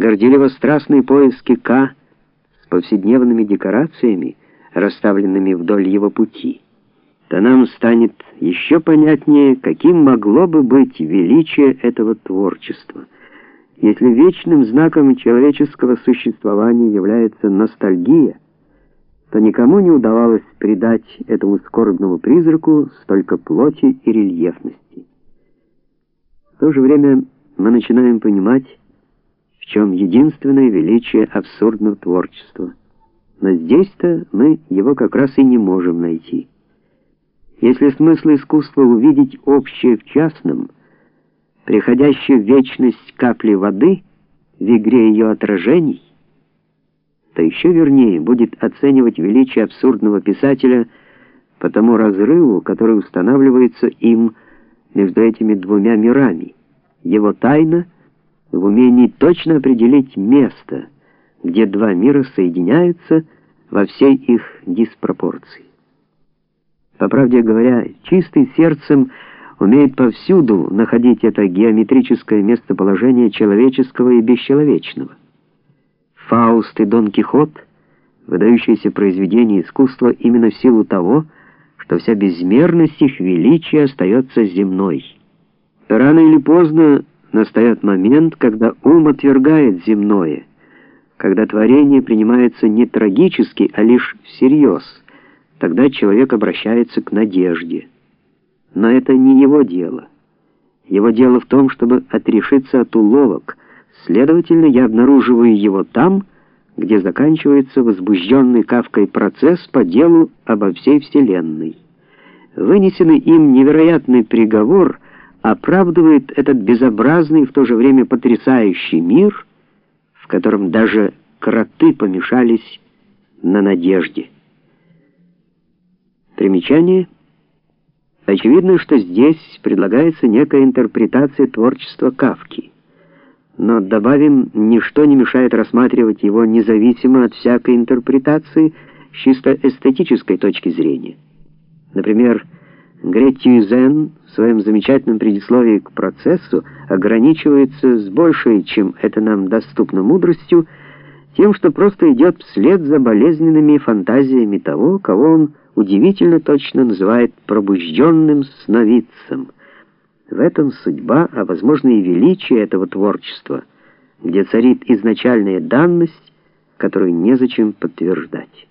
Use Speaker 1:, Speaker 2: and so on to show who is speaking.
Speaker 1: горделиво страстные поиски К с повседневными декорациями, расставленными вдоль его пути, то нам станет еще понятнее, каким могло бы быть величие этого творчества. Если вечным знаком человеческого существования является ностальгия, то никому не удавалось придать этому скорбному призраку столько плоти и рельефности. В то же время мы начинаем понимать, чем единственное величие абсурдного творчества. Но здесь-то мы его как раз и не можем найти. Если смысл искусства увидеть общее в частном, приходящее в вечность капли воды в игре ее отражений, то еще вернее будет оценивать величие абсурдного писателя по тому разрыву, который устанавливается им между этими двумя мирами. Его тайна в умении точно определить место, где два мира соединяются во всей их диспропорции. По правде говоря, чистый сердцем умеет повсюду находить это геометрическое местоположение человеческого и бесчеловечного. Фауст и Дон Кихот — выдающиеся произведения искусства именно в силу того, что вся безмерность их величия остается земной. Рано или поздно настает момент, когда ум отвергает земное, когда творение принимается не трагически, а лишь всерьез. Тогда человек обращается к надежде. Но это не его дело. Его дело в том, чтобы отрешиться от уловок, Следовательно, я обнаруживаю его там, где заканчивается возбужденный Кавкой процесс по делу обо всей Вселенной. Вынесенный им невероятный приговор оправдывает этот безобразный и в то же время потрясающий мир, в котором даже кроты помешались на надежде. Примечание. Очевидно, что здесь предлагается некая интерпретация творчества Кавки но добавим, ничто не мешает рассматривать его независимо от всякой интерпретации с чисто эстетической точки зрения. Например, Гретьюзен в своем замечательном предисловии к процессу ограничивается с большей, чем это нам доступно мудростью, тем, что просто идет вслед за болезненными фантазиями того, кого он удивительно точно называет пробужденным сновидцем — в этом судьба, а возможно и величие этого творчества, где царит изначальная данность, которую незачем подтверждать.